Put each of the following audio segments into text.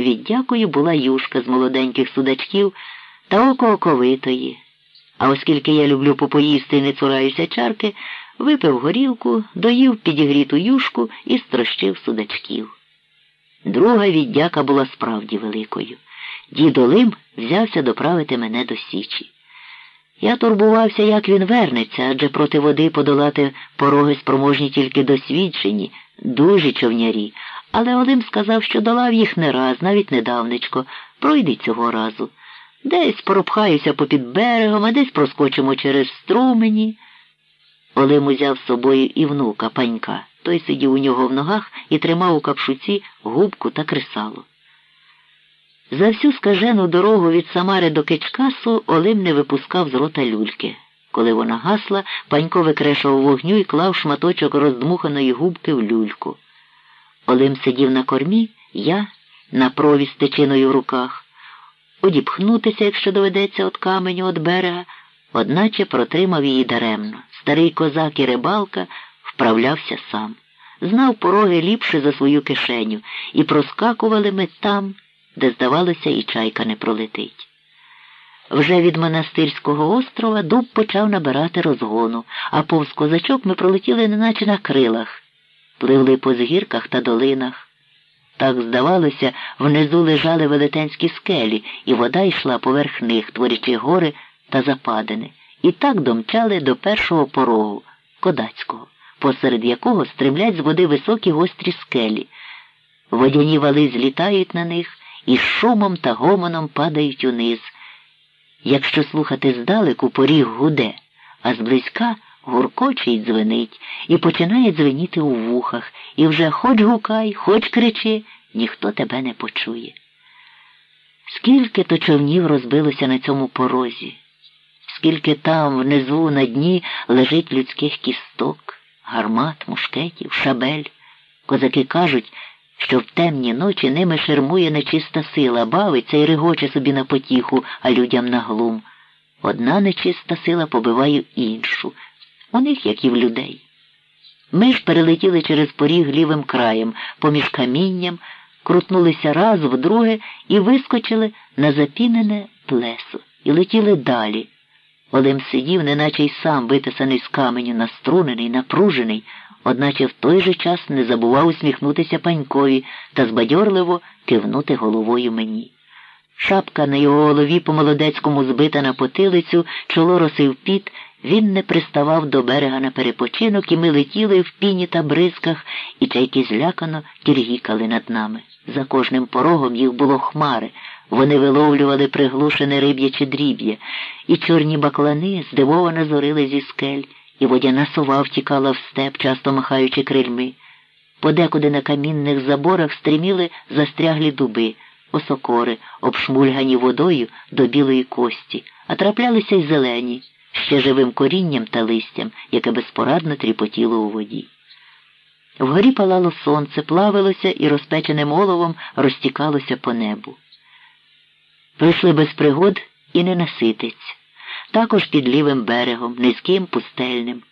віддякою була юшка з молоденьких судачків та око оковитої. А оскільки я люблю попоїсти і не цураюся чарки, випив горілку, доїв підігріту юшку і строщив судачків. Друга віддяка була справді великою. Дід Олим взявся доправити мене до Січі. Я турбувався, як він вернеться, адже проти води подолати пороги спроможні тільки досвідчені, дужі човнярі, але Олим сказав, що долав їх не раз, навіть недавнечко, пройди цього разу. Десь пропхаюся попід берегом, а десь проскочимо через струмені. Олим узяв з собою і внука панька. Той сидів у нього в ногах і тримав у капшуці губку та кресало. За всю скажену дорогу від Самари до Кичкасу Олим не випускав з рота люльки. Коли вона гасла, панько викрешав вогню і клав шматочок роздмуханої губки в люльку. Олим сидів на кормі, я на прові з течиною в руках. Одіпхнутися, якщо доведеться від каменю від берега, одначе протримав її даремно. Старий козак і рибалка вправлявся сам. Знав пороги ліпше за свою кишеню, і проскакували ми там, де, здавалося, і чайка не пролетить. Вже від монастирського острова дуб почав набирати розгону, а повз козачок ми пролетіли неначе на крилах, пливли по згірках та долинах. Так, здавалося, внизу лежали велетенські скелі, і вода йшла поверх них, творячи гори та западини, і так домчали до першого порогу Кодацького, посеред якого стремлять з води високі гострі скелі. Водяні вали злітають на них і шумом та гомоном падають униз. Якщо слухати здалеку, поріг гуде, а зблизька гуркоче й дзвенить, і починає дзвеніти у вухах, і вже хоч гукай, хоч кричи, ніхто тебе не почує. Скільки то човнів розбилося на цьому порозі, скільки там, внизу, на дні лежить людських кісток, гармат, мушкетів, шабель. Козаки кажуть, що в темні ночі ними шермує нечиста сила, бавиться і регоче собі на потіху, а людям на глум. Одна нечиста сила побиває іншу. У них, як і в людей. Ми ж перелетіли через поріг лівим краєм, поміж камінням, крутнулися раз вдруге і вискочили на запінене плесо і летіли далі. Олим сидів, неначе й сам витисаний з каменю, наструнений, напружений, одначе в той же час не забував усміхнутися панькові та збадьорливо кивнути головою мені. Шапка на його голові по молодецькому збита на потилицю, чоло росив піт, він не приставав до берега на перепочинок, і ми летіли в піні та бризках, і чайки злякано тіргікали над нами. За кожним порогом їх було хмари. Вони виловлювали приглушене риб'яче дріб'я, і чорні баклани здивовано зорили зі скель, і водяна сова втікала в степ, часто махаючи крильми. Подекуди на камінних заборах стріміли застряглі дуби, осокори, обшмульгані водою до білої кості, а траплялися й зелені, ще живим корінням та листям, яке безпорадно тріпотіло у воді. Вгорі палало сонце, плавилося і розпеченим оловом розтікалося по небу. Прийшли без пригод і ненаситець, також під лівим берегом, низьким, пустельним.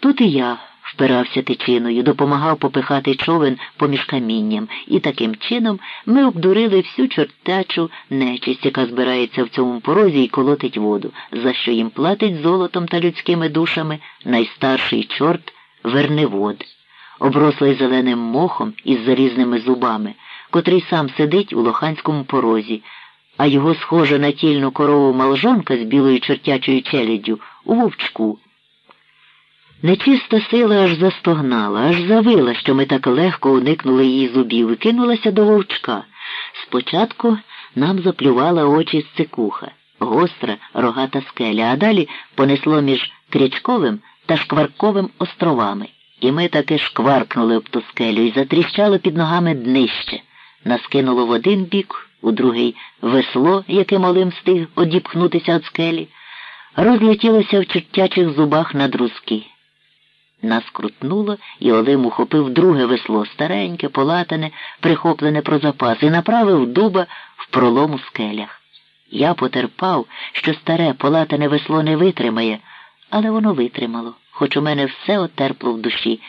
Тут і я впирався тичиною, допомагав попихати човен поміж камінням, і таким чином ми обдурили всю чортячу нечисть, яка збирається в цьому порозі і колотить воду, за що їм платить золотом та людськими душами найстарший чорт Верневод, оброслий зеленим мохом із зарізними зубами, котрий сам сидить у лоханському порозі а його схожа на тільну корову малжонка з білою чортячою челяддю у вовчку. Нечиста сила аж застогнала, аж завила, що ми так легко уникнули її зубів і кинулася до вовчка. Спочатку нам заплювала очі з цикуха, гостра рогата скеля, а далі понесло між Крячковим та Шкварковим островами. І ми таки шкваркнули об ту скелю і затріщало під ногами днище. Нас кинуло в один бік у другий весло, яке малим встиг одіпхнутися від скелі, розлетілося в чертячих зубах на друзки. Нас крутнуло, і Олим ухопив друге весло, стареньке, полатане, прихоплене про запас, і направив дуба в пролом у скелях. Я потерпав, що старе полатане весло не витримає, але воно витримало, хоч у мене все отерпло в душі,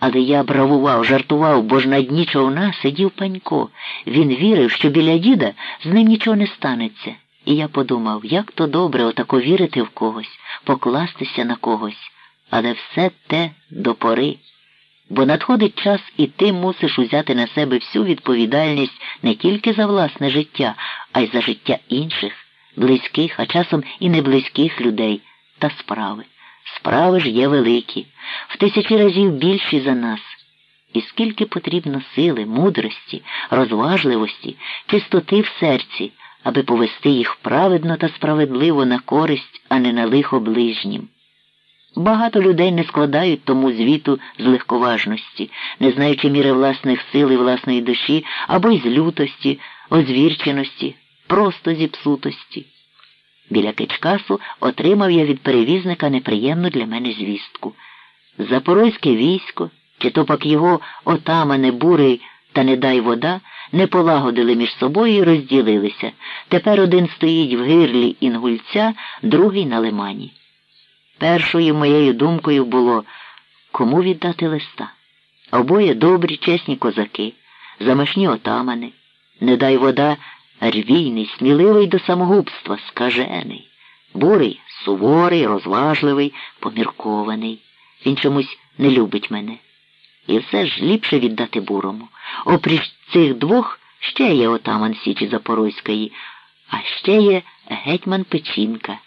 Але я бравував, жартував, бо ж на дні човна сидів панько. Він вірив, що біля діда з ним нічого не станеться. І я подумав, як то добре отако вірити в когось, покластися на когось, але все те до пори. Бо надходить час, і ти мусиш узяти на себе всю відповідальність не тільки за власне життя, а й за життя інших, близьких, а часом і неблизьких людей та справи. Справи ж є великі, в тисячі разів більші за нас. І скільки потрібно сили, мудрості, розважливості, чистоти в серці, аби повести їх праведно та справедливо на користь, а не на лихо ближнім. Багато людей не складають тому звіту з легковажності, не знаючи міри власних сил і власної душі, або й з лютості, озвірченості, просто зіпсутості. Біля Кичкасу отримав я від перевізника неприємну для мене звістку. Запорозьке військо, чи то пак його отамане бурий та не дай вода, не полагодили між собою і розділилися. Тепер один стоїть в гирлі інгульця, другий на лимані. Першою моєю думкою було кому віддати листа. Обоє добрі, чесні козаки, замашні отамани, не дай вода рвійний, сміливий до самогубства, скажений, бурий, суворий, розважливий, поміркований. Він чомусь не любить мене. І все ж ліпше віддати бурому. Опріч цих двох ще є отаман Січі Запорозької, а ще є гетьман Печінка.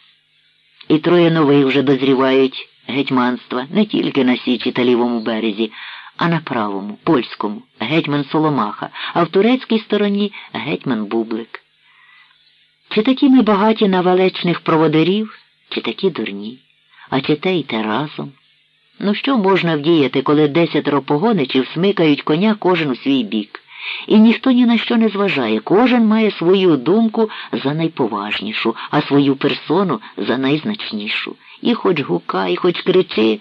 І троє нових вже дозрівають гетьманства не тільки на Січі та лівому березі, а на правому, польському, гетьман Соломаха, а в турецькій стороні гетьман Бублик. Чи такі ми багаті на валечних проводарів, чи такі дурні, а чи те й те разом? Ну що можна вдіяти, коли десятеро погоничів смикають коня кожен у свій бік? І ніхто ні на що не зважає, кожен має свою думку за найповажнішу, а свою персону за найзначнішу. І хоч гукай, хоч кричи,